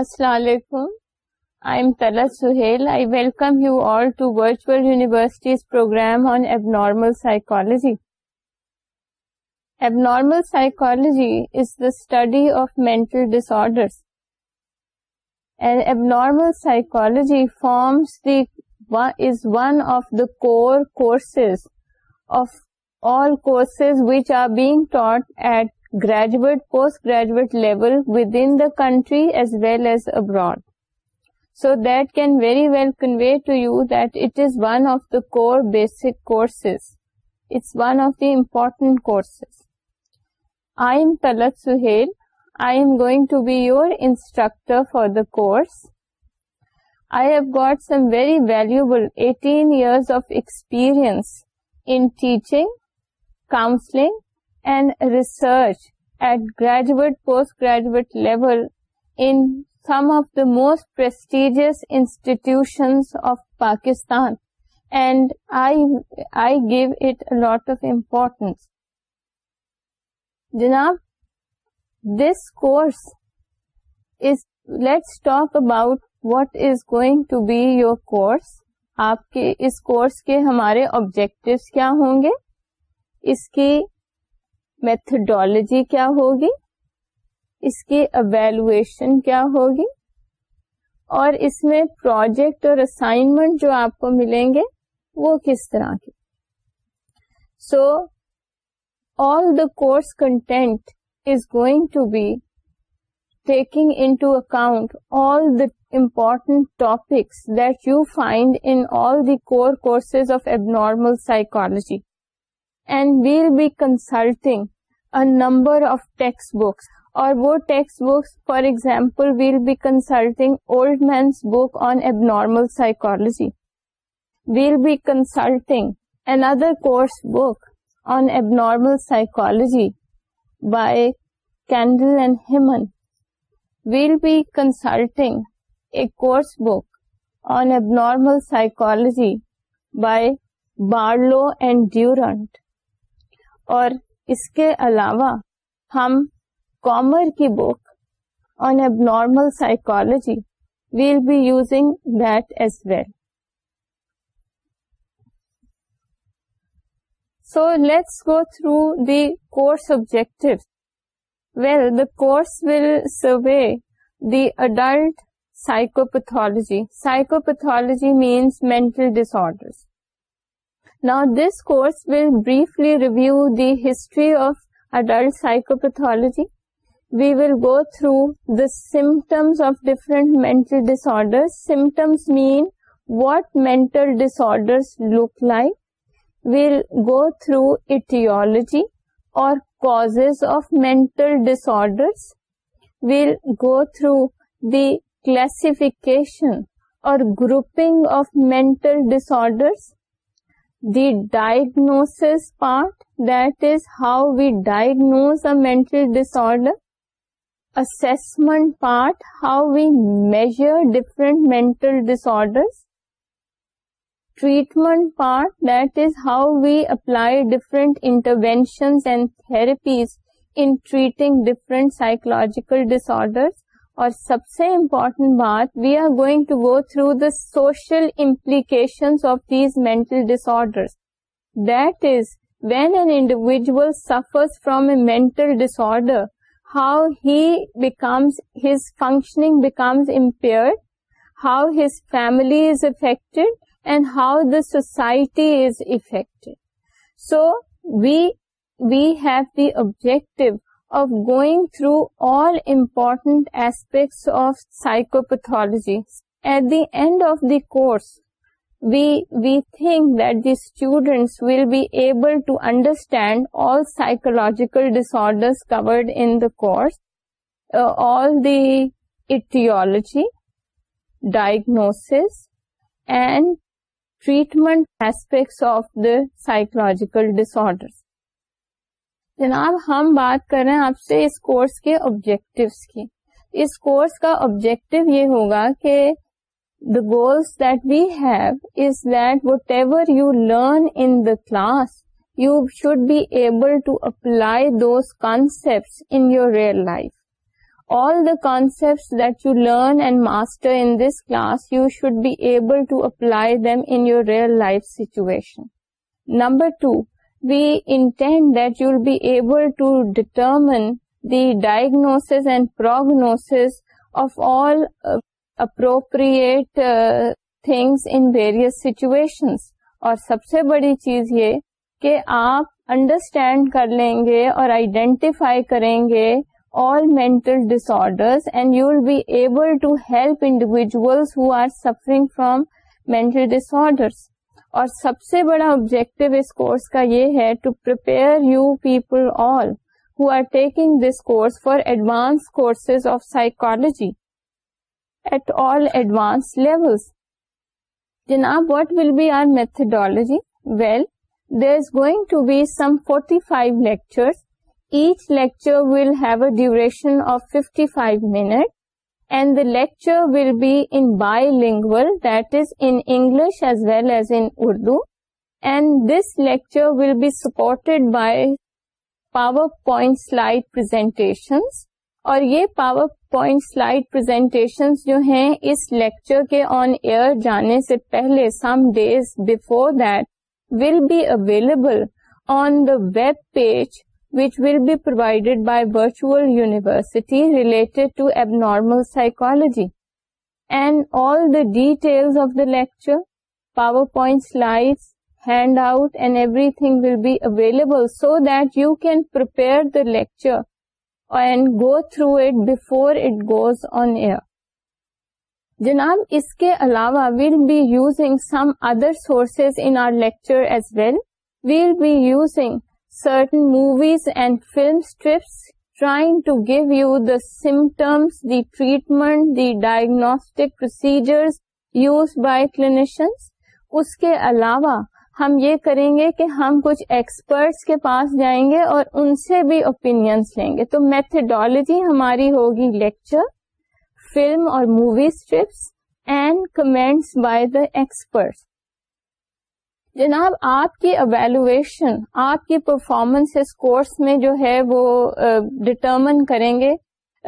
السلام علیکم you all to virtual normal psychology is the study of the is one of the which are being taught at graduate, postgraduate level within the country as well as abroad. So that can very well convey to you that it is one of the core basic courses. It's one of the important courses. I am Talat Suhail. I am going to be your instructor for the course. I have got some very valuable 18 years of experience in teaching, counseling and research at graduate post graduate level in of the most prestigious institution of Pakistan's جناب this course is let top about what is going to be your course آپ کے اس course کے ہمارے objective کیا ہوں گے اس کی میتھڈالوجی کیا ہوگی اس کی اویلویشن کیا ہوگی اور اس میں پروجیکٹ اور اسائنمنٹ جو آپ کو ملیں گے وہ کس طرح کے so all the course content is going to be taking in to account all the important topics that you find in all the common psychology number of text books اور وہ text books for we'll be consulting Oltmanns book abnormal psychology we'll be consulting an course book on abnormal we'll be consulting a course book on abnormal Durand اور اس کے علاوہ ہم Comer کی book on abnormal psychology we'll be using that as well so let's go through the course objective well the course will survey the adult psychopathology psychopathology means mental disorders Now this course will briefly review the history of adult psychopathology. We will go through the symptoms of different mental disorders. Symptoms mean what mental disorders look like. We'll go through etiology or causes of mental disorders. We'll go through the classification or grouping of mental disorders the diagnosis part, that is how we diagnose a mental disorder, assessment part, how we measure different mental disorders, treatment part, that is how we apply different interventions and therapies in treating different psychological disorders, اور سب سے important بات we are going to go through the social implication of these mental disorder that is when an individual suffer from a mental disorder how he becomes his functioning becomes ampere how his family is affected and how the society is affected so we we have the objective of going through all important aspects of psychopathology. At the end of the course, we think that the students will be able to understand all psychological disorders covered in the course, uh, all the etiology, diagnosis, and treatment aspects of the psychological disorders. جناب ہم بات کر رہے ہیں آپ سے اس course کے objectives کی اس کورس کا آبجیکٹو یہ ہوگا کہ the goals that we have is that whatever you learn in the class you should be able to apply those concept in your real life all the concepts that you learn and master in this class, you should be able to apply them in your real life situation. Number two, we intend that you will be able to determine the diagnosis and prognosis of all appropriate things in various situations اور سب سے بڑی چیز یہ کہ آپ understand کر لیں گے اور آئیڈینٹیفائی کریں گے all mental disorders and you will be able to help individuals who are suffering from mental disorders اور سب سے بڑا آبجیکٹو اس کورس کا یہ ہے to prepare you people all who are taking this course for advance courses of psychology at all advance level جناب what will be our methodology well there is going to be some forty five lecture each lecture will have a duration of fifty five minute and the lecture will be in by that is is English as well as in Urdu and this lecture will be supported by PowerPoint slide presentations اور یہ PowerPoint slide presentation جو ہیں اس lecture کے آن year جانے سے پہلے some days before that will be available on the web page which will be provided by virtual university relate to abnormal psychology and all the detail of the lecture PowerPoint light handout and everything will be available so that you can per lecture and go through it before it goes on air جناب اس کے علاوہ we'll be using some other sources in our lecture as well we'll be using certain movies and film strips trying to give you the symptoms the treatment the diagnostic procedures use by clinicians اس کے علاوہ ہم یہ کریں گے کہ ہم کچھ ایکسپرٹس کے پاس جائیں گے اور ان سے بھی اوپینئنس لیں گے تو میتھڈالوجی ہماری ہوگی لیکچر فلم اور movie strips and comments by the experts جناب آپ کی اویلویشن آپ کی پرفارمنس اس کورس میں جو ہے وہ ڈٹرمن کریں گے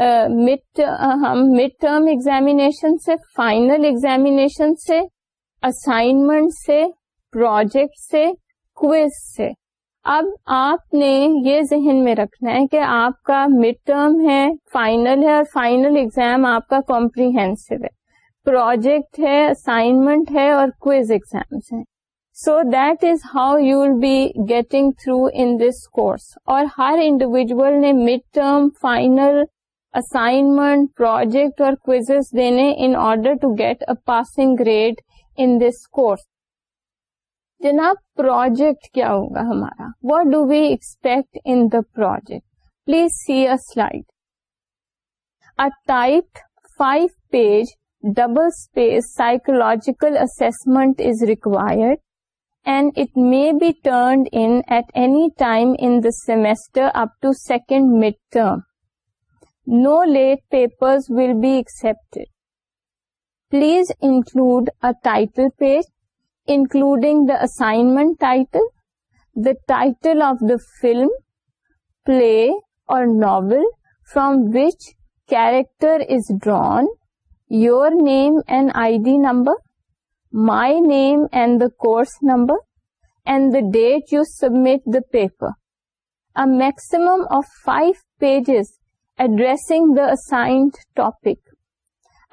ہم مڈ ٹرم ایگزامیشن سے فائنل ایگزامینیشن سے اسائنمنٹ سے پروجیکٹ سے کوئز سے اب آپ نے یہ ذہن میں رکھنا ہے کہ آپ کا مڈ ٹرم ہے فائنل ہے اور فائنل ایگزام آپ کا کمپریہنسو ہے پروجیکٹ ہے اسائنمنٹ ہے اور کوئز ایگزامس ہیں so that is how you be getting through in this course اور ہر انڈیویجل نے midterm final assignment project اور کوئی دینے in order to get a passing grade in this course جناب پروجیکٹ کیا ہوگا ہمارا what do we expect in the project please see it a type five page double space psychological assessment is required and it may be turned in at any time in the semester up to second midterm. No late papers will be accepted. Please include a title page, including the assignment title, the title of the film, play or novel from which character is drawn, your name and ID number, my name and the course number and the date you submit the paper maximum of five pages address the assigned topic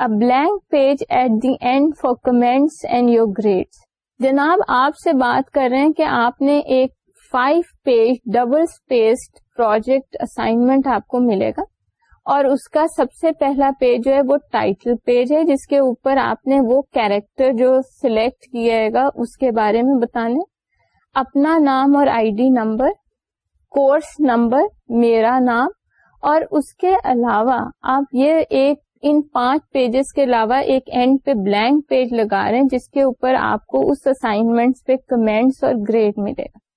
a blank page at the end for comments and your grade جناب آپ سے بات کر رہے ہیں کہ آپ نے ایک five page double spaced project assignment آپ کو ملے گا اور اس کا سب سے پہلا پیج جو ہے وہ ٹائٹل پیج ہے جس کے اوپر آپ نے وہ کیریکٹر جو سلیکٹ کیا ہے گا اس کے بارے میں بتانے اپنا نام اور I D number course number میرا نام اور اس کے علاوہ آپ یہ ایک ان پانچ پیجز کے علاوہ ایک اینڈ پہ بلینک پیج لگا رہے ہیں جس کے اوپر آپ کو اس اسائنمنٹ پہ کمینٹس اور گریڈ ملے گا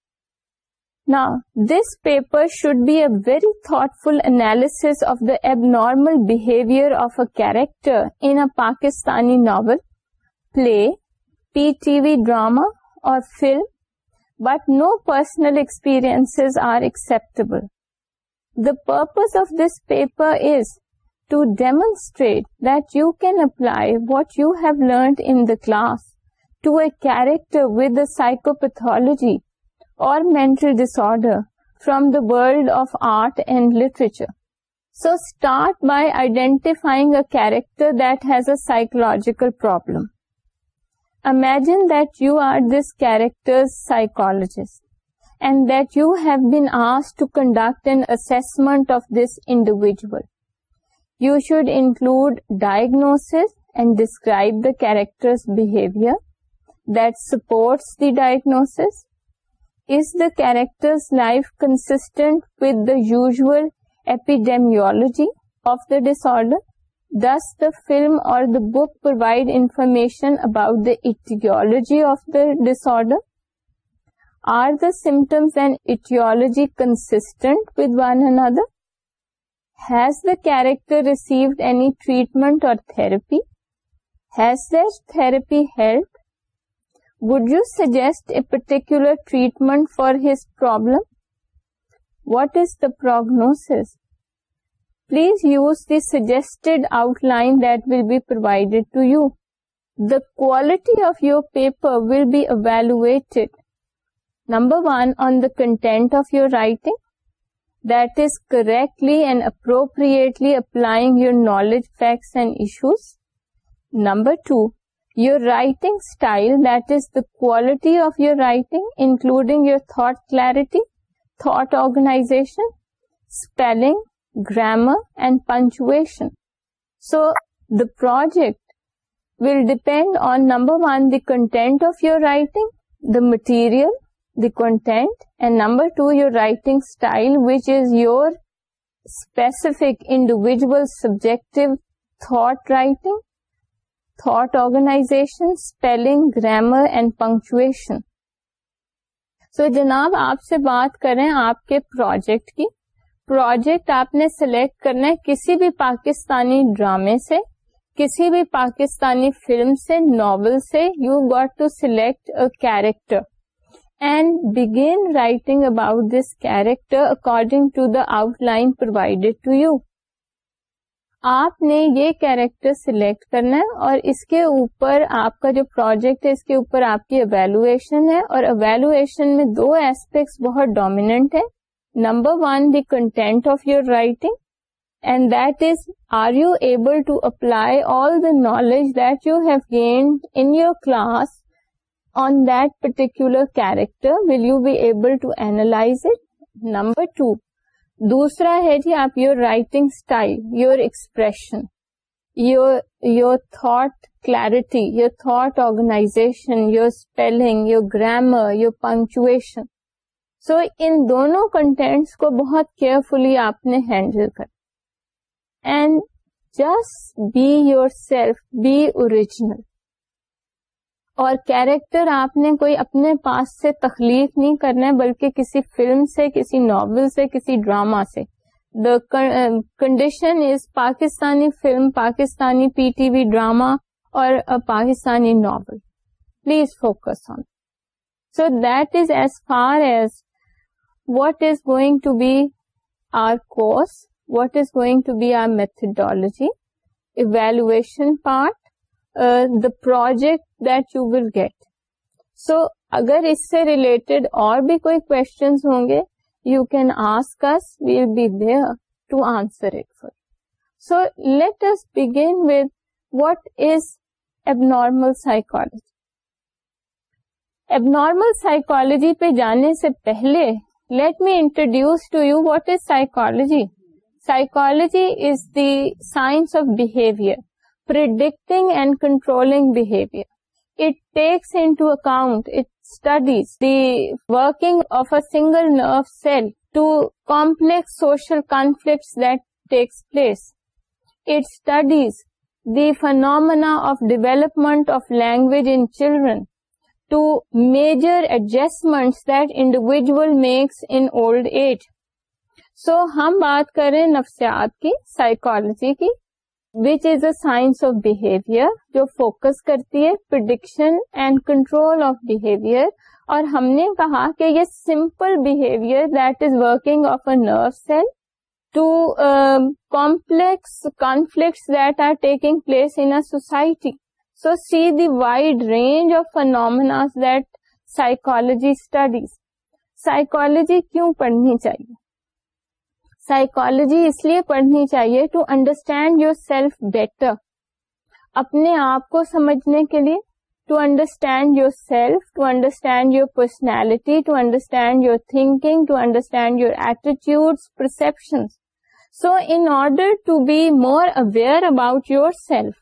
Now, this paper should be a very thoughtful analysis of the abnormal behavior of a character in a Pakistani novel, play, PTV drama or film, but no personal experiences are acceptable. The purpose of this paper is to demonstrate that you can apply what you have learned in the class to a character with a psychopathology or mental disorder from the world of art and literature. So start by identifying a character that has a psychological problem. Imagine that you are this character's psychologist and that you have been asked to conduct an assessment of this individual. You should include diagnosis and describe the character's behavior that supports the diagnosis, is the character's life consistent with the usual epidemiology of the disorder? Thus, the film or the book provide information about the etiology of the disorder. Are the symptoms and etiology consistent with one another? Has the character received any treatment or therapy? Has their therapy helped? Would you suggest a particular treatment for his problem? What is the prognosis? Please use the suggested outline that will be provided to you. The quality of your paper will be evaluated. Number one, on the content of your writing, that is correctly and appropriately applying your knowledge, facts and issues. Number two, your writing style, that is the quality of your writing, including your thought clarity, thought organization, spelling, grammar, and punctuation. So, the project will depend on, number one, the content of your writing, the material, the content, and number two, your writing style, which is your specific, individual, subjective thought writing, organization spelling grammar and punctuation so جناب آپ سے بات کریں آپ کے project کی project آپ نے سلیکٹ کرنا ہے کسی بھی پاکستانی ڈرامے سے کسی بھی پاکستانی فلم سے ناول سے you got to select a character and begin writing about this character according to the outline provided to you آپ نے یہ کیریکٹر سلیکٹ کرنا ہے اور اس کے اوپر آپ کا جو پروجیکٹ ہے اس کے اوپر آپ کی اویلویشن ہے اور اویلویشن میں دو ایسپیکٹس بہت ڈومیننٹ ہے number one the content of your writing and that is are you able to apply all the knowledge that you have gained in your class on that particular character will you be able to analyse it number two دوسرا ہے جی آپ your writing style your expression your your thought clarity your thought organisation your spelling your grammar your punctuation so ان دونوں contents کو بہت carefully آپ نے handle کر and just be yourself be original اور کیریکٹر آپ نے کوئی اپنے پاس سے تخلیق نہیں کرنا ہے بلکہ کسی فلم سے کسی ناول سے کسی ڈراما سے the condition is Pakistani film Pakistani P T V drama اور Pakistani novel please focus on so that is as far as what is going to be our course what is going to be our methodology evaluation part the project that you will get so اگر اس سے related اور بھی کوئی question ہوں گے you can ask us well be there to answer it for so let us begin with what is abnormal psychology normal psychology پہ جانے سے پہلے let me introduce to you what is psychology psychology is the science of behaviour predicting and control behaviour it takes in to account it studies the working of a single nerve cell to complex social conflicts that takes place it studies the phenomena of development of language in children to major adjustment that individual makes and age so ہم بات کریں نفسیات کی psychology کی which is a science of behaviour جو focus کرتی ہے prediction and control of behaviour اور ہم نے کہا کہ یہ simple behaviour that is working of a nerve cell to complex conflicts that are taking place in a society so see the wide range of phenomenas that psychology studies psychology کیوں پڑھنی چاہیے psychology اس لیے پڑھنی چاہیے to understand yourself better اپنے آپ کو سمجھنے کے لیے to understand yourself to understand your personality to understand your thinking to understand your attitudes perception so in order to be more aware about yourself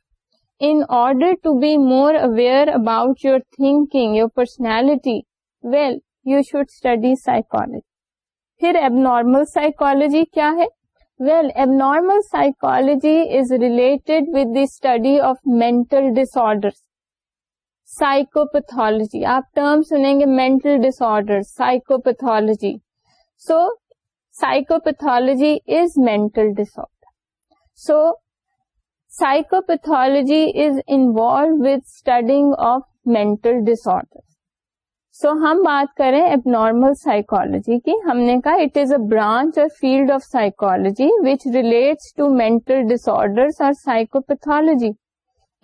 in order to be more aware about your thinking your personality well you should study psychology پھر normal psychology کیا ہے well normal psychology is related with the study of mental disorder psychopathology آپ term سنیں گے mental disorder psychopathology so psychopathology is mental disorder so psychopathology is involve with studying of mental disorder so ہم بات کریں abnormal psychology کی ہم نے کہا اٹ از اے برانچ اور field of psychology which relates to mental ڈس ڈسر اور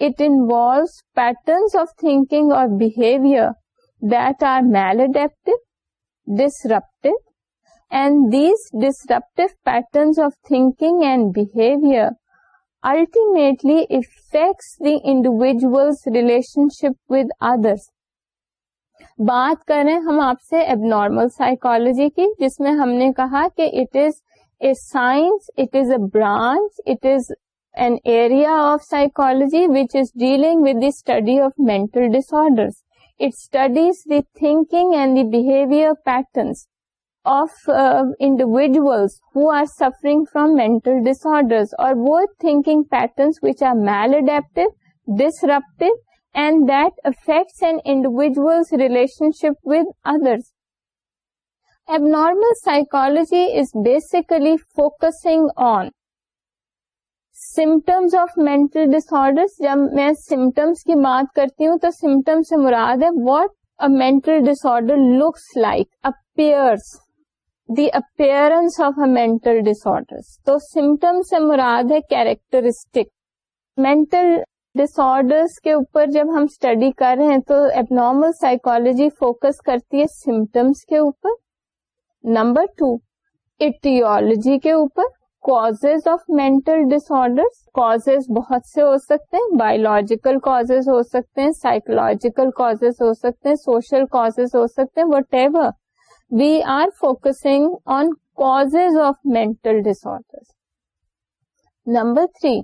it patterns of thinking اور behaviour that are maladaptive disruptive and these disruptive patterns of thinking and behaviour ultimately affects the individual relationship with others بات کریں ہم آپ سے abnormal psychology کی جس میں ہم نے کہا کہ it is a science it is a branch it is an area of psychology which is dealing with the study of mental disorder it studies the thinking and the behaviour patterns of individuals who are suffering from mental disorder اور وہ thinking patterns which are maladaptive disruptive and that affects and individual relationship اب normal psychology is basically focuses of میں جب میں symptoms کی بات کرتی ہوں تو سمٹم سے مراد ہے واٹ اے میں looks like a periods the appearance of اےٹل ڈسر تو سمٹم سے مراد ہے کیریکٹرسٹک میں ڈس آرڈرس کے اوپر جب ہم اسٹڈی کر رہے ہیں تو اب نارمل سائیکولوجی فوکس کرتی ہے سمٹمس کے اوپر نمبر ٹو ایٹیولوجی کے اوپر cause of mental disorder cause بہت سے ہو سکتے ہیں بایولوجیکل کاز ہو سکتے ہیں سائکولوجیکل کاز ہو سکتے ہیں سوشل کاز ہو سکتے ہیں whatever we are focusing on cause of mental disorder number three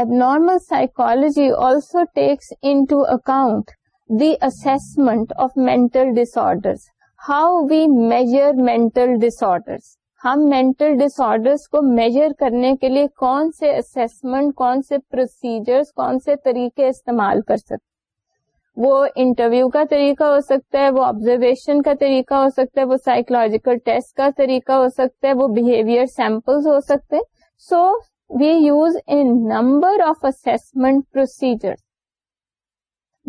اب normal psychology also takes in to account the assessment of mental disorders how we measure mental disorders ہم mental disorders کو measure کرنے کے لیے کون سے assessment کون سے پروسیجر کون سے طریقے استعمال کر سکتے وہ انٹرویو کا طریقہ ہو سکتا ہے وہ آبزرویشن کا طریقہ ہو سکتا ہے وہ سائیکولوجیکل ٹیسٹ کا طریقہ ہو سکتا ہے وہ بہیویئر سیمپلز ہو سکتے so we use procedures. Number of assessment procedure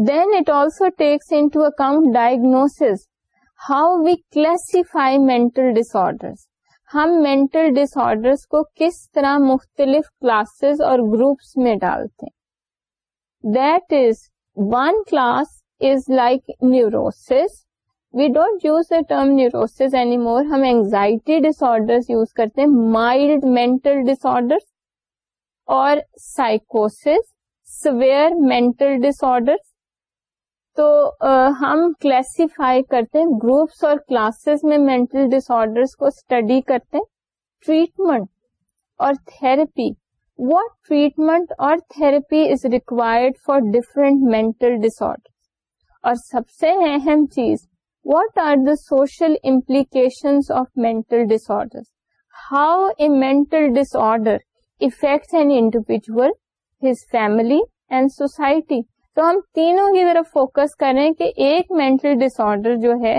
then it also takes in to account diagnosis how we classify کو کس طرح مختلف کلاسز اور گروپس میں ڈالتے that is one class is like neurosis we don't use the term neurosis anymore ہم anxiety disorder use کرتے ہیں مائلڈ مینٹل ڈس آڈرس اور سائکوس سویئر مینٹل ڈس آرڈر تو ہم کلاسیفائی کرتے ہیں گروپس اور کلاسز میں مینٹل ڈس کو اسٹڈی کرتے ٹریٹمنٹ اور تھرپی واٹ ٹریٹمنٹ اور therapy is required for different mental disorder اور سب سے اہم چیز what are the social implication of mental disorder how a mental disorder affects an individual his family and society تو ہم تینوں کی طرف فوکس کریں کہ ایک مینٹل ڈس آرڈر جو ہے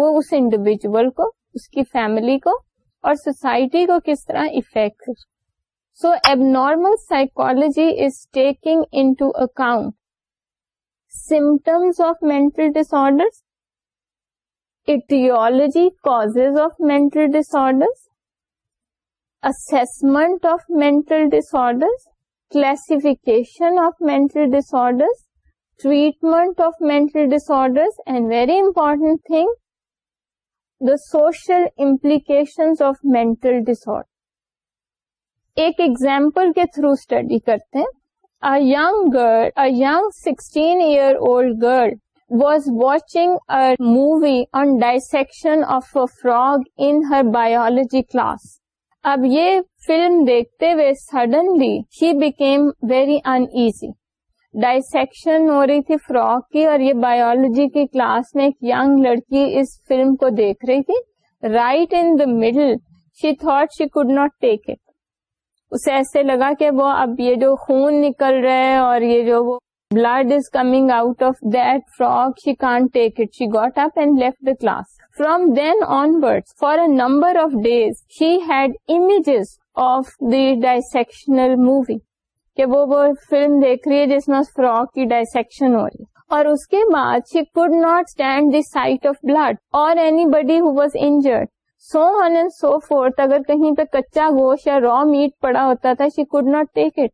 وہ اس انڈیویجل کو اس کی فیملی کو اور سوسائٹی کو کس طرح effect so abnormal psychology is taking in to account symptoms of mental disorder aetiology causes of mental disorders till this classification of mental dis treatment of mental disorders and very important thing the social implications of mental dis ایک example کے through study کرتے ہیں ا گ girl young sixteen year old girl was watching a movie on dissection of a frog in her biology class اب یہ film دیکھتے ہوئے suddenly ہی became very uneasy dissection ہو رہی تھی فراک کی اور یہ بایولوجی کی کلاس میں ایک یگ لڑکی اس فلم کو دیکھ رہی تھی right in the middle she thought she could not take it اسے ایسے لگا کہ وہ اب یہ جو خون نکل رہے اور یہ جو وہ blood is coming out of that frog she contact she got up and left class from then onward for a number of days she had images of the dissectional movie وہ فلم دیکھ رہی ہے جس میں frock کی dissection ہو رہی اور اس کے بعد she could not stand the sight of blood اور any بڈیڈ so N and so forth اگر کہیں پہ کچا گوشت یا رو میٹ پڑا ہوتا تھا she could not take it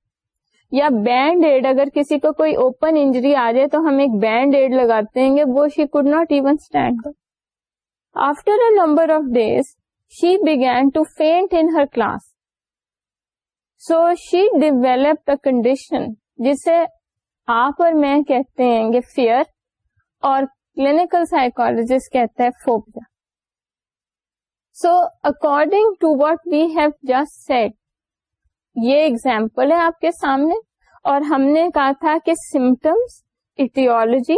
یا بینڈ ایڈ اگر کسی کو کوئی اوپن انجری آ جائے تو ہم ایک بینڈ ایڈ لگاتے ہیں گے وہ she could not even stand after a number of days she begin to faint in her class so she develop the condition جسے آپ اور میں کہتے ہیں گے فیئر اور کلینکل سائیکولوجسٹ کہتا ہے phobia so according to what we have just said یہ اگزامپل ہے آپ کے سامنے اور ہم نے کہا تھا کہ symptoms aetiology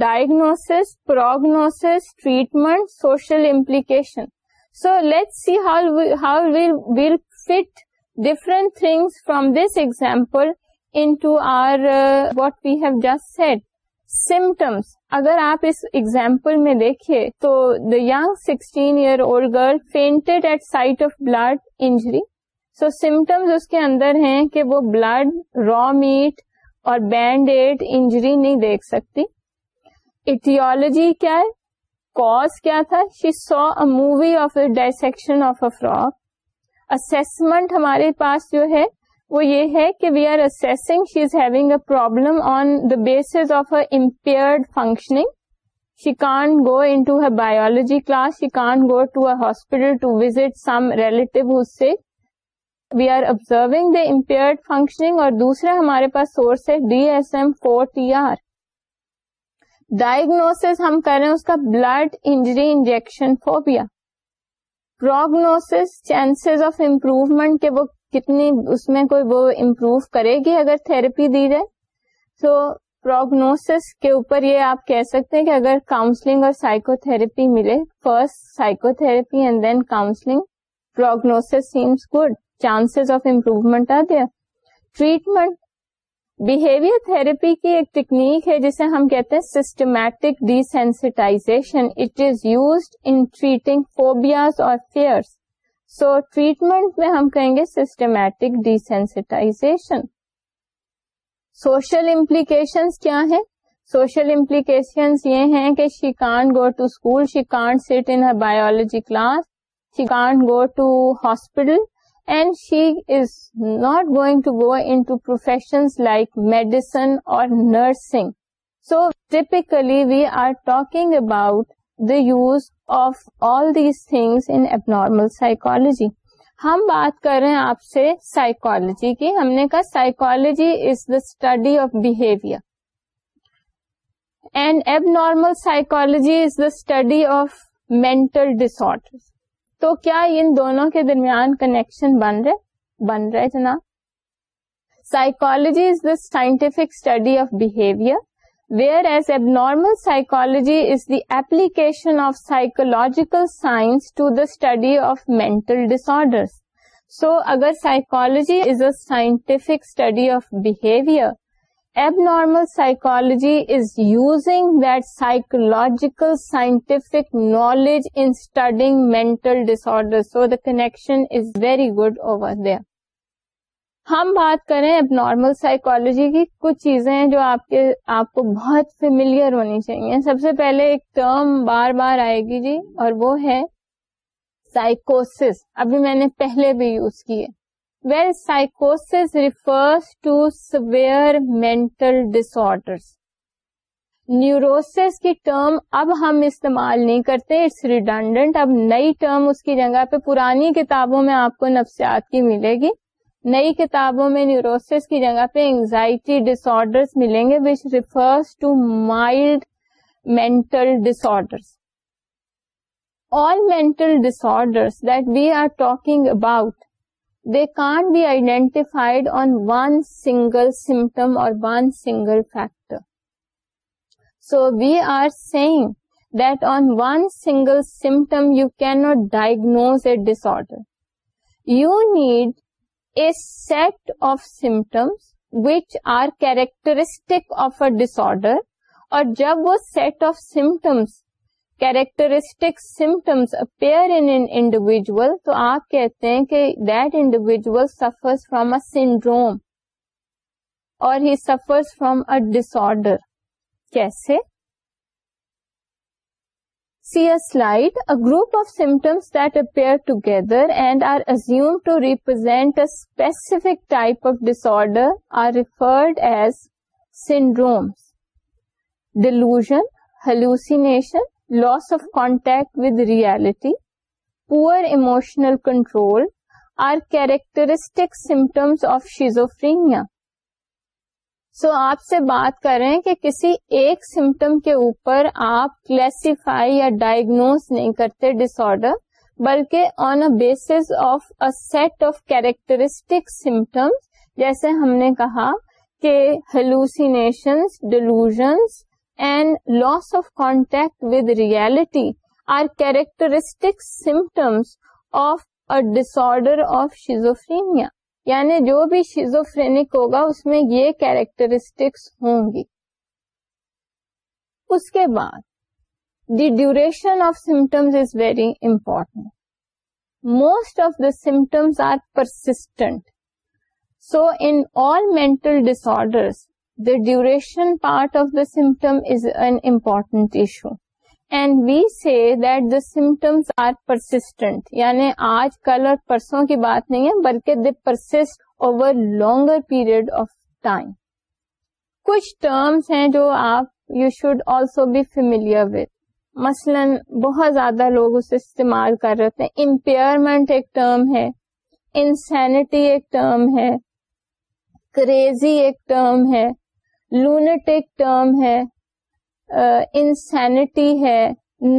diagnosis prognosis treatment social implication so let see how how well well fit different things from this example into are what we have just set symptoms اگر آپ اس ایگزامپل میں دیکھیے تو the young sixteen year old girl fainted at sight of blood injury so symptoms اس کے اندر ہیں کہ وہ بلڈ را میٹ اور بینڈ ایڈ انجری نہیں دیکھ سکتی ایٹیولوجی کیا ہے کوز کیا تھا she saw movie of dissection of a frog assessment ہمارے پاس جو ہے وہ یہ ہے کہ we are using she is having a problem on the base of impaired functioning she کان go in to a biology class she کان go to a hospital to visit some relative سے we are observing the ampere functioning اور دوسرا ہمارے پاس source ہے D S M four T R diagnosis ہم کر رہے ہیں اس کا blood injury injection phobia prognosis chances of improvement کہ وہ کتنی اس میں کوئی وہ امپروو کرے گی اگر تھراپی دی جائے تو پروگنوس کے اوپر یہ آپ کہہ سکتے ہیں کہ اگر کاؤنسلنگ اور سائکو تھراپی ملے first psychotherapy and then counselling prognosis seems good chances of improvement آ گیا ٹریٹمنٹ بہیویئر تھراپی کی ایک ٹیکنیک ہے جسے ہم کہتے ہیں systematic desensitisation it is used in treating phobias اور فیئرس سو ٹریٹمنٹ میں ہم کہیں گے سسٹمیٹک ڈیسینسٹائزیشن سوشل امپلیکیشنس کیا ہے سوشل امپلیکیشنس یہ ہیں کہ she can't go to school she can't sit in biology class she can't go to hospital and she is not going to go professions to profession like medicine اور nursing so typically we are the about the use of all in abnormal psychology ہم بات کر رہے ہیں آپ سے psychology کی ہم نے کہا psychology is the study of behaviour and abnormal psychology is the study of mental ڈسر تو کیا ان دونوں کے درمیان کنیکشن بن رہے بن رہے جناب psychology is the scientific study of behaviour whereas abnormal psychology is the application of psychological science to the study of mental disorder so اگر psychology is a scientific study of behaviour abnormal scientific is using studying mental knowledge So mental connection connection is very over over ہم بات کریں اب normal psychology کی کچھ چیزیں ہیں جو آپ کے آپ کو بہت فیملیئر ہونی چاہیے سب سے پہلے ایک ٹرم بار بار آئے گی جی اور وہ ہے سائیکوس ابھی میں نے پہلے بھی یوز کی ہے well psychosis refers to severe mental disorders neurosis کی ٹرم اب ہم استعمال نہیں کرتے اٹس ریڈنڈنٹ اب نئی ٹرم اس کی جگہ پہ پرانی کتابوں میں آپ کو نفسیات کی ملے گی نئی کتابوں میں نیوروسس کی جگہ پہ اینگزائٹی ڈس آرڈر ملیں گے which refers to mild mental disorders all mental disorders that we are talking about they can't be identified on one single symptom or one single factor so we are سیگ دن on one single symptom you can not diagnose a disorder you need a set of symptoms which are characteristic of a disorder اور جب وہ set of symptoms characteristic symptoms appear individual تو آپ کہتے ہیں کہ that individual suffer from a syndrome or he suffer from a disorder کیسے سی a group of symptoms that appear together and are assumed to represent افک type of disorder are referred as syndromes hallucination loss of contact with reality poor emotional control are characteristic symptoms of schizophrenia so آپ سے بات کر رہے ہیں کہ کسی ایک سمٹم کے اوپر آپ کلیسیفائی یا ڈائگنوز نہیں کرتے ڈس آرڈر بلکہ on a base of a set of characteristic symptoms جیسے ہم نے کہا کہ hallucinations delusions and loss of contact with reality are characteristic symptoms of a disorder of schizophrenia یعنی جو بھی شیزوفرینک ہوگا اس میں یہ کیریکٹرسٹکس ہوں گی اس کے بعد the duration of symptoms is very important most of the symptoms are persistent so in all until disorders the duration part of the symptom is an important issue and we see that the symptoms are persistent یعنی آج کل اور پرسوں کی بات نہیں ہے بلکہ the persist over longer period of time کچھ ٹرمس ہیں جو آپ you should also be familiar with مثلاً بہت زیادہ لوگ اسے استعمال کر رہے تھے امپیئرمنٹ ایک ٹرم ہے انسینٹی ایک ٹرم ہے کریزی ایک ٹرم ہے لونیٹیک ٹرم ہے انسینٹی uh, ہے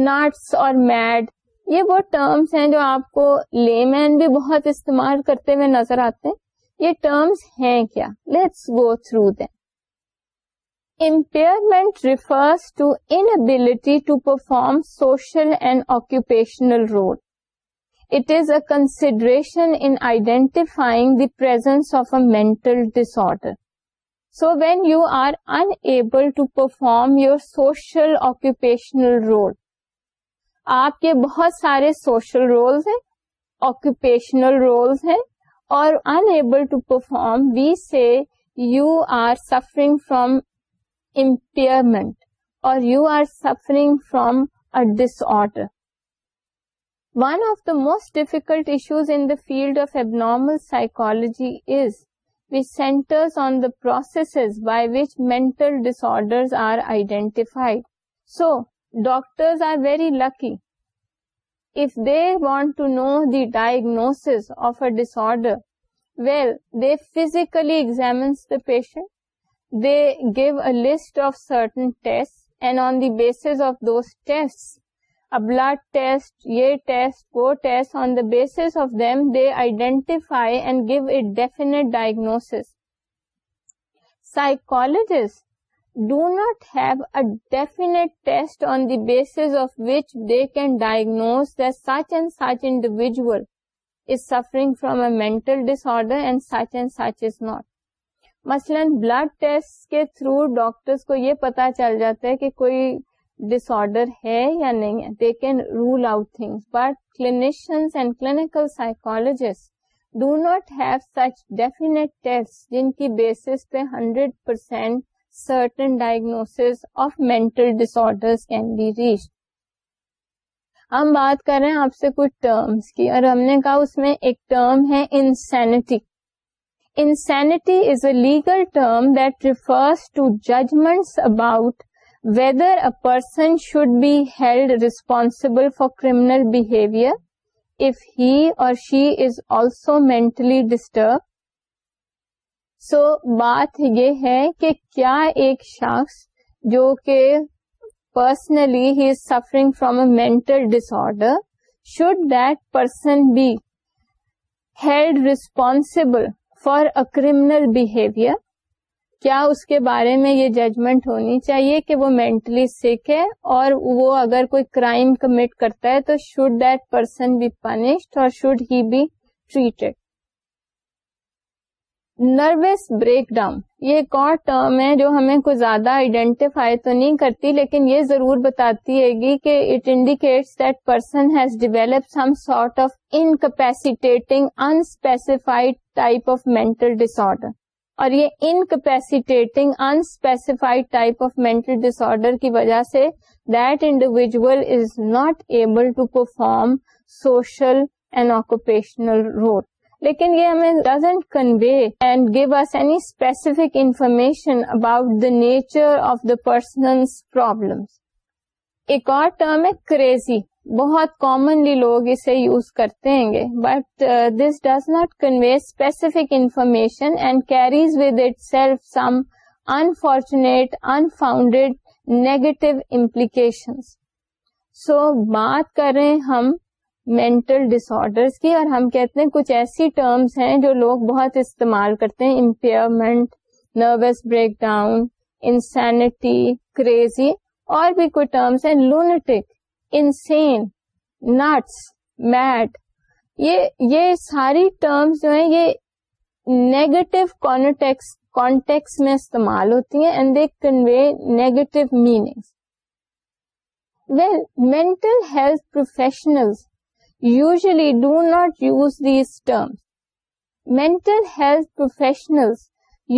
نٹس اور میڈ یہ وہ ٹرمس ہیں جو آپ کو لے مین بھی بہت استعمال کرتے ہوئے نظر آتے ہیں یہ ٹرمس ہیں کیا let's go through then impairment refers to inability to perform social and occupational role it is a consideration in identifying the presence of a mental disorder so when you are unable to perform your social occupational role آپ کے بہت سارے social roles ہیں occupational roles ہیں اور unable to perform we see you are suffering from impairment or you are suffering from a dish order one of the most difficult issues in the field of normal psychology is which centers on the processes by which mental disorders are identified. So, doctors are very lucky. If they want to know the diagnosis of a disorder, well, they physically examine the patient. They give a list of certain tests, and on the basis of those tests, blood test on the base of from can mental is suffering from a mental disorder مثلاً blood test کے through doctors کو یہ پتا چل جاتا ہے کہ کوئی ڈس آرڈر ہے یا نہیں ہے they can rule out thing but clinicians and کلینکلوج do not have such definite test جن کی بیس پہ hundred percent certain diagnosis of mental ڈسر ہم بات کریں آپ سے کچھ ٹرمس کی اور ہم نے کہا اس میں ایک ٹرم ہے insanity insanity is a legal term that refers to judgement about whether a person should be held responsible for criminal behaviour if he or she is also mentally disturb so بات یہ ہے کہ کیا ایک شخص جو کہ personally he is suffering from a mental disorder should that person be held responsible for a criminal behaviour کیا اس کے بارے میں یہ ججمنٹ ہونی چاہیے کہ وہ مینٹلی سکھ ہے اور وہ اگر کوئی کرائم کمٹ کرتا ہے تو should that person be punished اور should he be treated nervous breakdown یہ ایک اور ٹرم ہے جو ہمیں کوئی زیادہ آئیڈینٹیفائی تو نہیں کرتی لیکن یہ ضرور بتاتی ہے گی کہ it indicates that person has develop some sort of incapacitating unspecified type of mental disorder اور یہ incapacitating unspecified type of mental disorder کی وجہ سے that individual is not able to perform social and occupational role لیکن یہ ہمیں doesn't convey and give us any specific information about the nature of the person's problem ایک اور term ہے crazy بہت کامنلی لوگ اسے یوز کرتے ہیں گے but this does not convey specific information and carries with itself some unfortunate unfounded negative implications so بات کر رہے ہیں ہم مینٹل ڈس کی اور ہم کہتے ہیں کچھ ایسی ٹرمس ہیں جو لوگ بہت استعمال کرتے ہیں impairment nervous breakdown insanity crazy اور بھی کوئی ٹرمس ہیں لونٹک انسین نٹس میٹ یہ ساری ٹرمز جو ہیں یہ نیگیٹو کانٹیکس میں استعمال ہوتی ہیں and they convey negative meaning well mental health professional usually do not use these terms mental health professional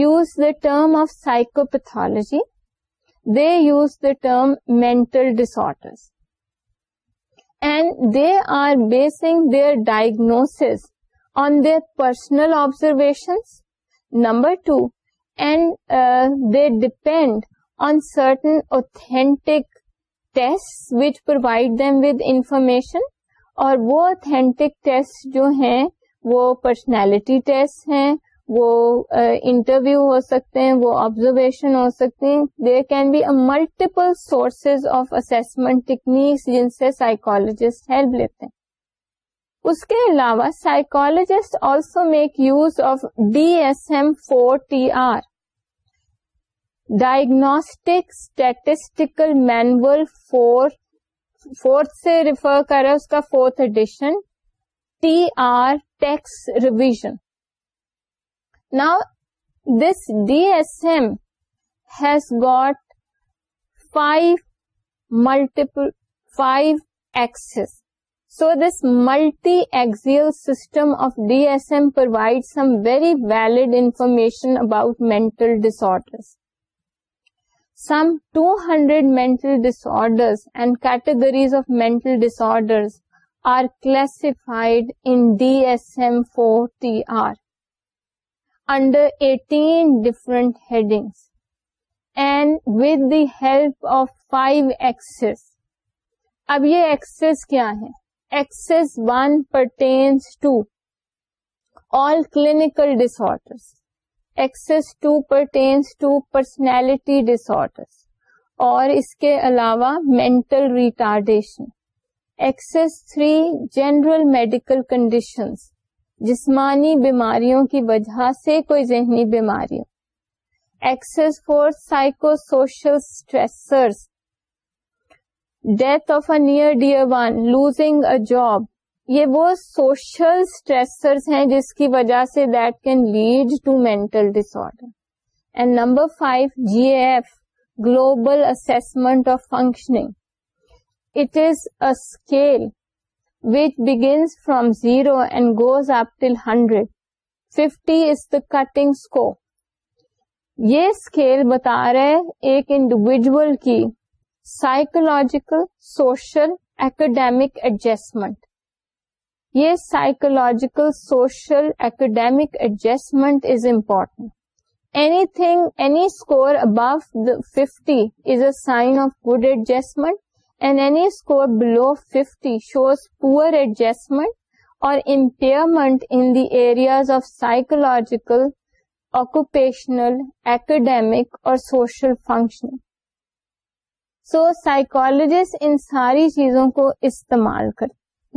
use the term of psychopathology they use the term mental disorders are basing their diagnoses on their personal observation number two and they depend on certain authentic test which provide them with information اور وہ authentic test جو ہیں وہ personality test ہیں وہ interview ہو سکتے ہیں وہ آبزرویشن ہو سکتے ہیں there can be a multiple sources of assessment techniques جن سے سائیکولوجسٹ ہیلپ لیتے ہیں اس کے علاوہ psychologist also make use of D S M four T R diagnostic statistical manual four fourth سے ریفر کرا اس کا fourth edition T R text revision Now, this DSM has got five axes. So, this multi-axial system of DSM provides some very valid information about mental disorders. Some 200 mental disorders and categories of mental disorders are classified in DSM-4 TR. Under eighteen different headings and with the help of five axes اب یہ axis کیا ہے axis one pertains to all clinical disorders axis two pertains to personality disorders اور اس کے علاوہ mental retardation axis three general medical conditions جسمانی بیماریوں کی وجہ سے کوئی ذہنی بیماری four psychosocial stressor death of a near dear one losing a job یہ وہ سوشل اسٹریسر جس کی وجہ سے that can lead to mental disorder and number five G F global of functioning it is a scale which begins from zero and goes up till hundred fifty is the cutting score یہ scale بتا رہے ایک individual کی psychological social academic adjustment یہ psychological social academic adjustment is important anything any score above the fifty is a sign of good adjustment an an score blue fifty shows poor adjustment اور impairment in the areas of psychological occupational academic اور social function so psychologist ان ساری چیزوں کو استعمال کر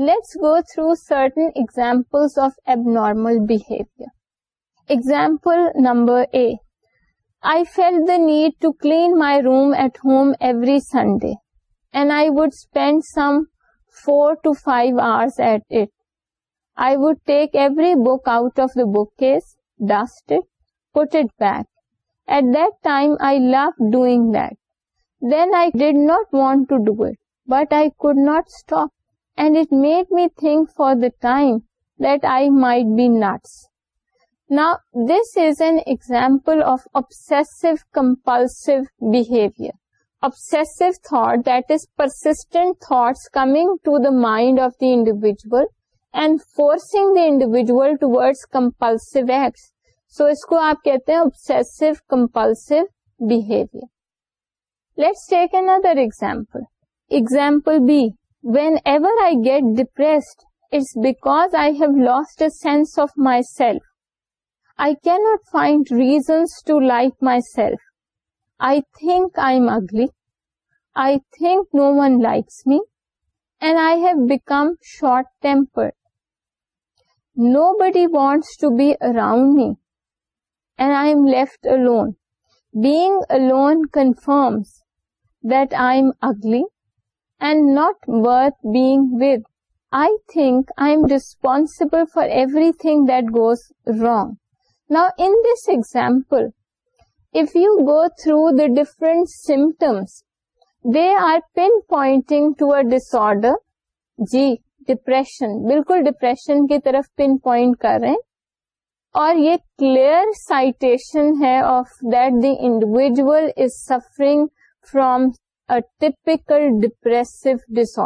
let's go through certain example of abnormal behaviour example number A I feel the need to clean my room at home every Sunday and I would spend some 4 to 5 hours at it. I would take every book out of the bookcase, dust it, put it back. At that time, I loved doing that. Then I did not want to do it, but I could not stop, and it made me think for the time that I might be nuts. Now, this is an example of obsessive compulsive behavior. Obsessive thought that is persistent thought come to the mind of the individual and forcing the individual to do compulsive acts so اس کو آپ کہتے ہیں obsessive compulsive behaviour let's take another example example B whenever I get depressed it's back I have lost a sense of my self I can not find reasons to like myself I think I'm ugly. I think no one likes me. And I have become short-tempered. Nobody wants to be around me. And I am left alone. Being alone confirms that I am ugly and not worth being with. I think I am responsible for everything that goes wrong. Now, in this example, if you go through the different symptoms they are pinpoint to a disorder جی depression بالکل depression کی طرف pinpoint کر رہے اور یہ clear citation ہے of that the individual is suffering from typical depressive ڈس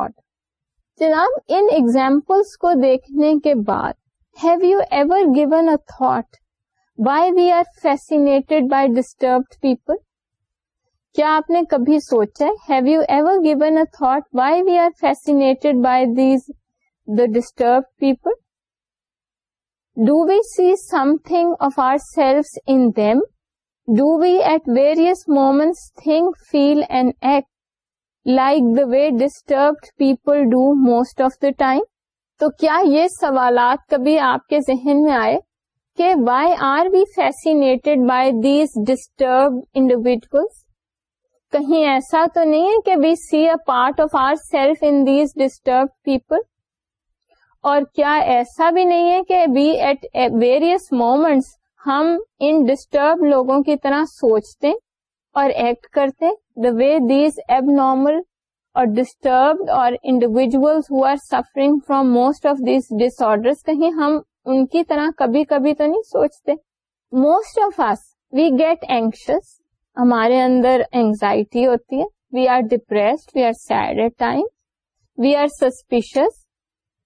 جناب ان ایگزامپلس کو دیکھنے کے بعد have you ever given a thought why we are disturbed people کیا آپ نے کبھی سوچا have you ever given a thought why we are fascinated by these the disturbed people do we see something of our self in them do we at various moments think feel and act like the way disturbed people do most of the time تو کیا یہ سوالات کبھی آپ کے ذہن میں آئے کہ why are be fascinated by these disturb individual کہیں ایسا تو نہیں ہے کہ we see a part of our self in these disturb people اور کیا ایسا بھی نہیں ہے کہ وی ایٹ ویریس مومنٹس ہم ان ڈسٹرب لوگوں کی طرح سوچتے اور ایکٹ کرتے the way these abnormal اور ڈسٹربڈ اور individuals who are suffering from most of these disorder کہیں ہم ان کی طرح کبھی کبھی تو نہیں سوچتے most of us we get anxious ہمارے اندر اینگزائٹی ہوتی ہے we are depress we are sad at time we are suspicious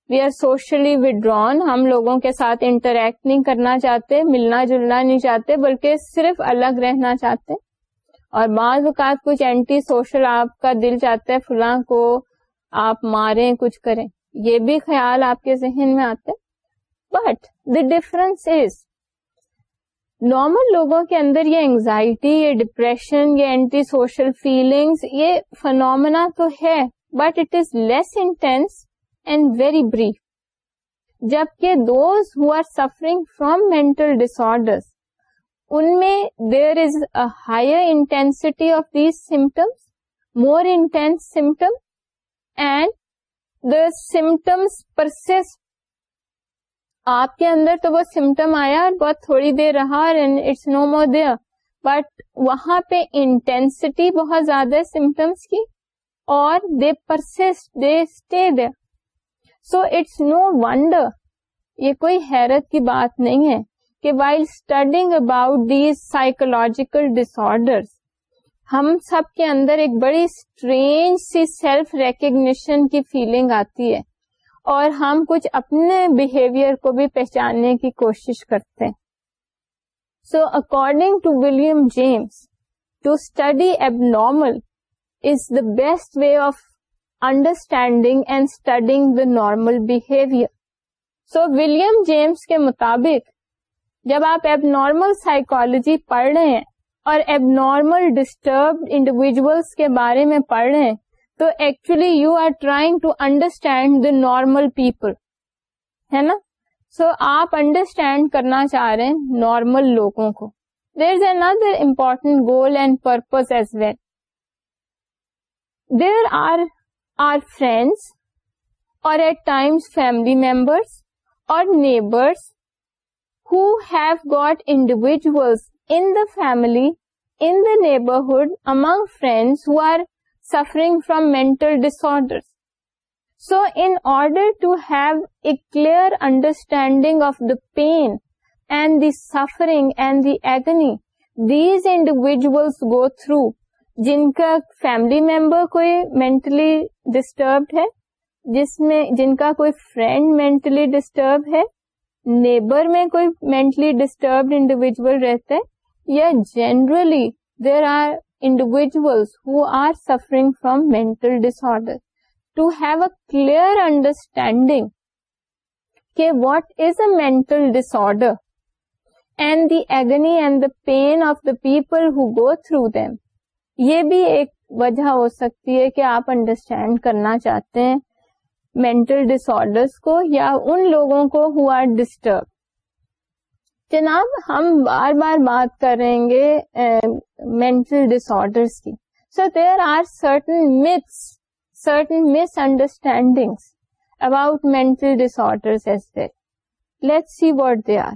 we are socially withdrawn ہم لوگوں کے ساتھ انٹریکٹ نہیں کرنا چاہتے ملنا جلنا نہیں چاہتے بلکہ صرف الگ رہنا چاہتے اور بعض اوقات کچھ اینٹی سوشل آپ کا دل چاہتا ہے فلاں کو آپ مارے کچھ کریں یہ بھی خیال آپ کے ذہن میں آتے but the difference is normal لوگوں کے اندر یہ اینگزائٹی یہ ڈپریشن یہ اینٹی سوشل فیلنگس یہ فنامنا تو ہے but it is less intense and very brief جبکہ those who are suffering from mental disorder ان میں there is a higher intensity of these symptoms more intense symptom and the symptoms persist آپ کے اندر تو وہ symptom آیا اور بہت تھوڑی دیر رہا اور اٹس نو مور دیا بٹ وہاں پہ انٹینسٹی بہت زیادہ ہے سمٹمس کی اور they persist they stay so it's no wonder یہ کوئی حیرت کی بات نہیں ہے کہ while studying about these psychological disorder ہم سب کے اندر ایک بڑی اسٹرینج سی سیلف ریکگنیشن کی فیلنگ آتی ہے اور ہم کچھ اپنے بہیویئر کو بھی پہچاننے کی کوشش کرتے ہیں so according to William James to study abnormal is the best way of understanding and studying the normal behaviour so William James کے مطابق جب آپ ایب نارمل سائیکولوجی پڑھ رہے ہیں اور ایب نارمل ڈسٹربڈ انڈیویجلس کے بارے میں پڑھ رہے ہیں تو actually you are trying to understand the normal people ہے نا سو آپ انڈرسٹینڈ کرنا چاہ رہے ہیں نارمل لوگوں کو there is another important goal and purpose as well there are our friends اور ایٹ ٹائمس فیملی ممبرس اور نیبرس ہُو ہیو گیجلس in the family in the neighbourhood among friend who are suffering from mental disorders. So in order to have a clear understanding of the pain and the suffering and the agony, these individuals go through جن کا family member کوئی mentally disturbed ہے جس میں جن کا کوئی friend mentally disturb ہے نیبر میں کوئی مینٹلی ڈسٹربڈ انڈیویجل ہے یا generally there are individuals who are suffering from mental disorder to have a clear understanding کہ what is a mental disorder and the agony and the pain of the people who go through them یہ بھی ایک وجہ ہو سکتی ہے کہ آپ understand کرنا چاہتے ہیں مینٹل ڈس کو یا ان لوگوں کو ہو آر ڈسٹرب جناب ہم بار بار بات کریں گے مینٹل ڈس کی so there are certain myths certain misunderstanding about mental dish disorder let see what they are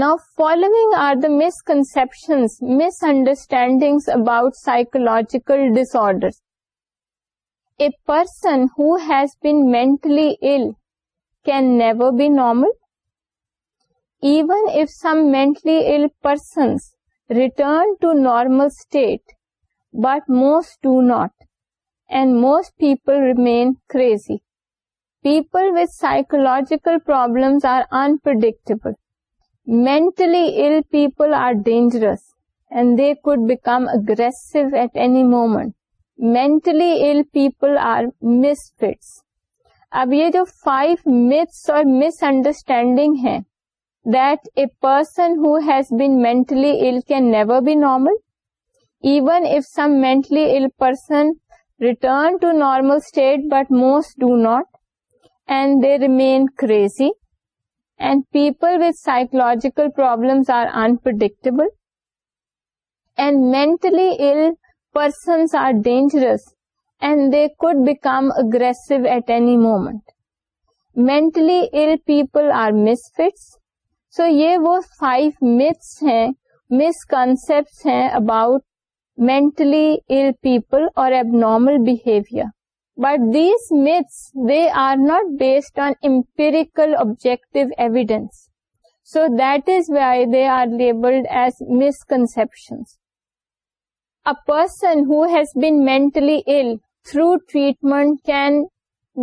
now following are the misconception misunderstanding about psychological disorder a person who has been mentally ill can never be normal even if some mentally ill persons return to normal state but most do not and most people remain crazy people with psychological problem are unpredictable mentally ال people are dangerous and they could become aggressive at any moment mentally ill people are misfits اب یہ جو five myths اور misunderstanding ہیں that a person who has been mentally ill can never be normal. Even if some mentally ill person return to normal state, but most do not, and they remain crazy. And people with psychological problems are unpredictable. And mentally ill persons are dangerous, and they could become aggressive at any moment. Mentally ill people are misfits, so یہ وہ five myths ہیں concept ہیں about mentally ill people اور abnormal behaviour but these myths they are not based on empirical objective evidence so that is why they are labelled as misconception a person has been mentally ill through treatment can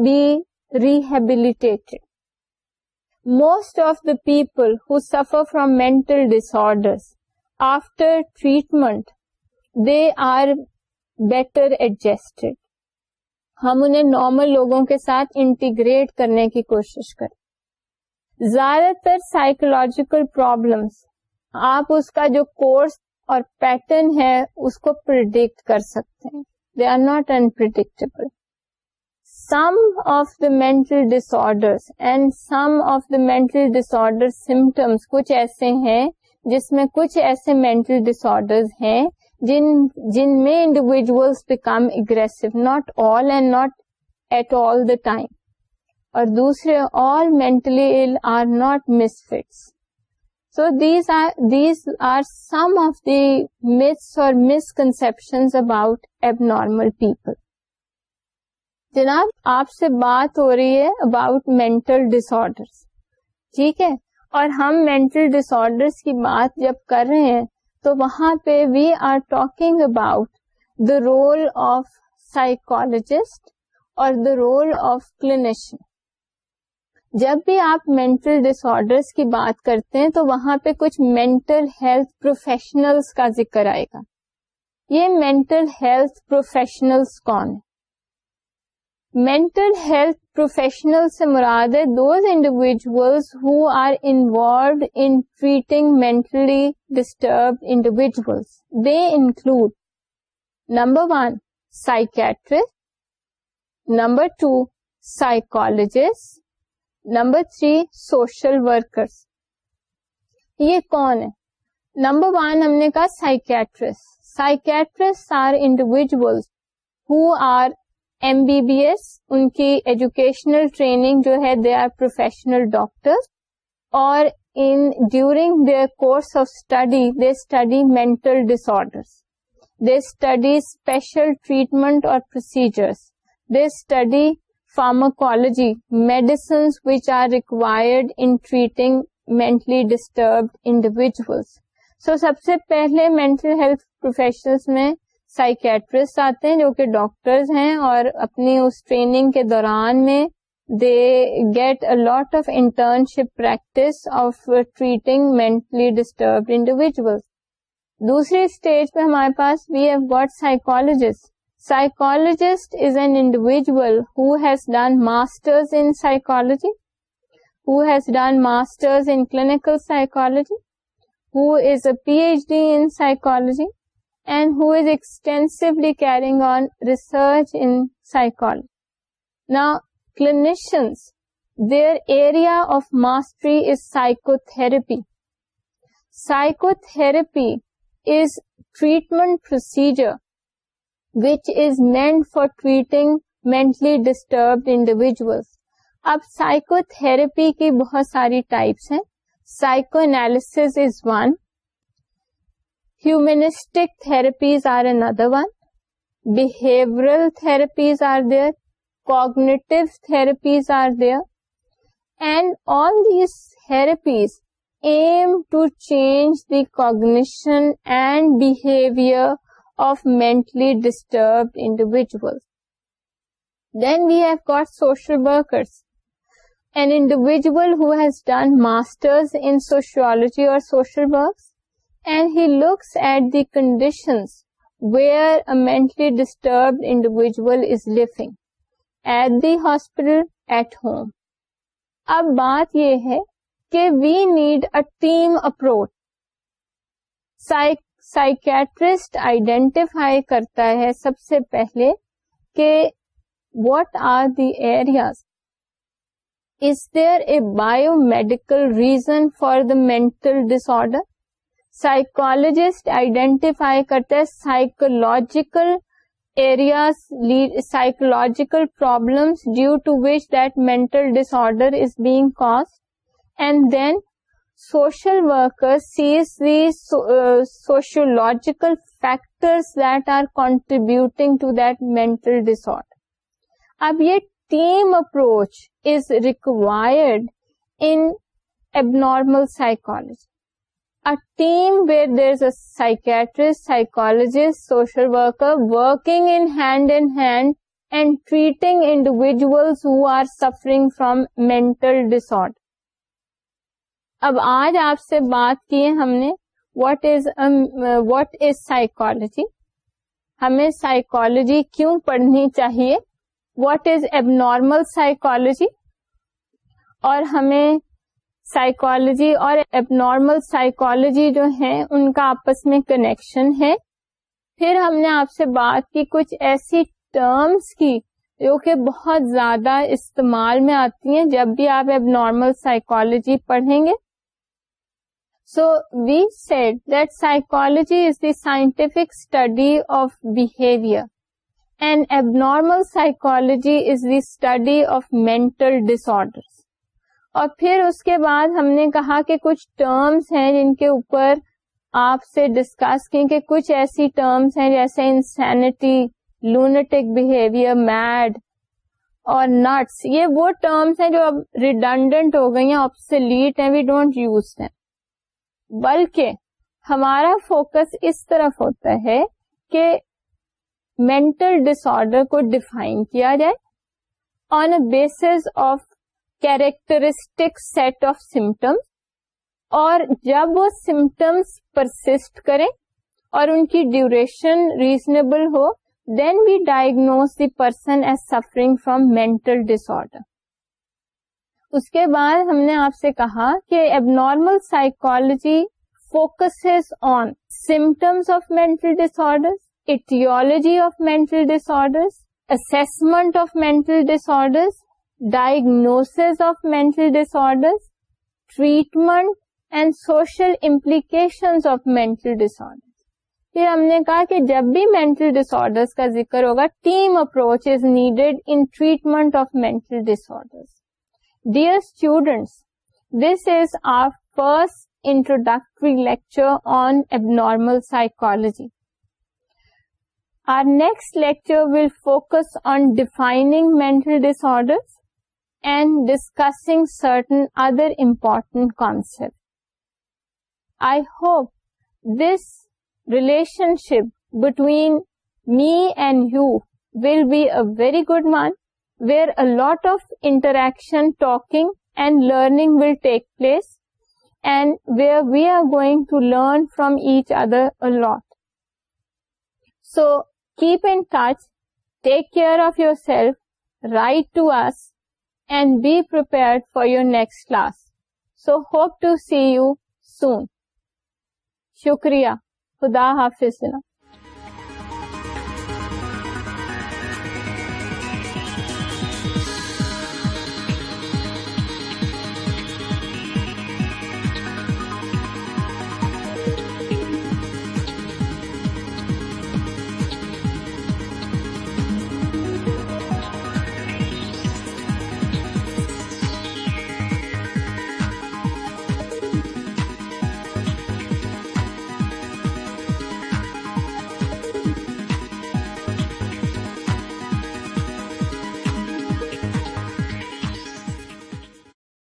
be rehabilitated most of the people who suffer from mental disorders after treatment they are better adjusted ہم انہیں normal لوگوں کے ساتھ integrate کرنے کی کوشش کریں زیادہ تر سائکولوجیکل پرابلمس آپ اس کا جو کورس اور پیٹرن ہے اس کو پرڈکٹ کر سکتے ہیں they are not unpredictable some of the mental disorders and some of the mental disorder symptoms کچھ ایسے ہیں جس میں کچھ ایسے مینٹل ڈس آرڈر ہیں جن میں individuals become aggressive not all and not at all the time اور دوسرے آل میں متس اور misconception about abnormal people جناب آپ سے بات ہو رہی ہے اباؤٹ مینٹل ڈس آڈر ٹھیک ہے اور ہم مینٹل ڈس آڈر کی بات جب کر رہے ہیں تو وہاں پہ we are talking about the role of psychologist اور دا رول آف کلینیشن جب بھی آپ مینٹل ڈس آڈر کی بات کرتے ہیں تو وہاں پہ کچھ مینٹل ہیلتھ پروفیشنل کا ذکر آئے گا یہ مینٹل ہیلتھ پروفیشنلس کون ہے مینٹل ہیلتھ پروفیشنل سے مراد those individual who are involved انگلی disturbed individual they include number one psychiatrist number two psychologist number three social workers یہ کون ہے نمبر ون ہم نے کہا psychiatrist psychiatrist are individuals who are M B S کی ایجوکیشنل ٹریننگ جو ہے دے آر پروفیشنل ڈاکٹر اور ان during their course of study they study mental disorder they study special treatment اور procedures they study pharmacology medicines which are required in treating mentally disturbed individuals so سب سے پہلے mental health professions میں psychiatrist آتے ہیں جو کہ doctors ہیں اور اپنی اس ٹریننگ کے دوران میں they get a lot of internship practice of treating mentally disturb individual دوسری اسٹیج پہ ہمارے پاس we have got psychologist psychologist is an individual who has done masters in psychology who has done clinical psychology who is a P H D in psychology and who is extensively carrying on research in psychology. Now, clinicians, their area of mastery is psychotherapy. Psychotherapy is treatment procedure which is meant for treating mentally disturbed individuals. اب psychotherapy کی بہت ساری types ہیں psychoanalysis is one Humanistic therapies are another one. Behavioral therapies are there. Cognitive therapies are there. And all these therapies aim to change the cognition and behavior of mentally disturbed individuals. Then we have got social workers. An individual who has done masters in sociology or social work and he looks at the conditions where a mentally disturbed individual is لگ at the hospital at home اب بات یہ ہے کہ we need a team approach psychiatrist identify کرتا ہے سب سے پہلے کہ what are the areas is there a biomedical reason for the mental disorder psychologist identify کرتا ہے psychological areas psychological problems due to which that mental disorder is being cause and then social worker sees the sociological factors that are contributing to that mental disorder اب یہ team approach is required in required normal psychology team where there's سوشلڈ and hand and treating individual who are suffering from mental ڈس اب آج آپ سے بات کی ہم نے what is what is psychology ہمیں سائیکولوجی کیوں پڑھنی چاہیے واٹ از اب نارمل سائیکولوجی اور ہمیں سائیکالوجی اور اب نارمل سائیکالوجی جو ہے ان کا آپس میں کنیکشن ہے پھر ہم نے آپ سے بات کی کچھ ایسی ٹرمس کی جو کہ بہت زیادہ استعمال میں آتی ہیں جب بھی آپ اب نارمل سائیکالوجی پڑھیں گے so we said that psychology is the scientific study of behaviour and abnormal psychology is the study of mental disorder اور پھر اس کے بعد ہم نے کہا کہ کچھ ٹرمز ہیں جن کے اوپر آپ سے ڈسکس کی کہ کچھ ایسی ٹرمز ہیں جیسے انسینٹی لونٹک بہیویئر میڈ اور نٹس یہ وہ ٹرمز ہیں جو اب ریڈنڈنٹ ہو گئی ہیں آپ سے لیٹ ہیں وی ڈونٹ یوز ہیں بلکہ ہمارا فوکس اس طرف ہوتا ہے کہ مینٹل آرڈر کو ڈیفائن کیا جائے on a base of characteristic set of symptoms اور جب وہ سمٹمس پرسٹ کریں اور ان کی ڈیوریشن ریزنیبل ہو then we diagnose the person as suffering from disorder اس کے بعد ہم نے آپ سے کہا کہ اب normal psychology focus on symptoms of mental disorder aetiology of mental disorder assessment of mental disorders diagnosis of mental disorders treatment and social implication of mental disorder پھر ہم نے کہا کہ جب بھی mental ڈس order کا ذکر ہوگا team approach is needed in treatment of mental disorder dear students this is our first introductory lecture on abnormal psychology our next lecture will focus on defining mental disorders and discussing certain other important concepts. I hope this relationship between me and you will be a very good one, where a lot of interaction, talking and learning will take place, and where we are going to learn from each other a lot. So keep in touch, take care of yourself, write to us, and be prepared for your next class so hope to see you soon شکریہ خدا حافظ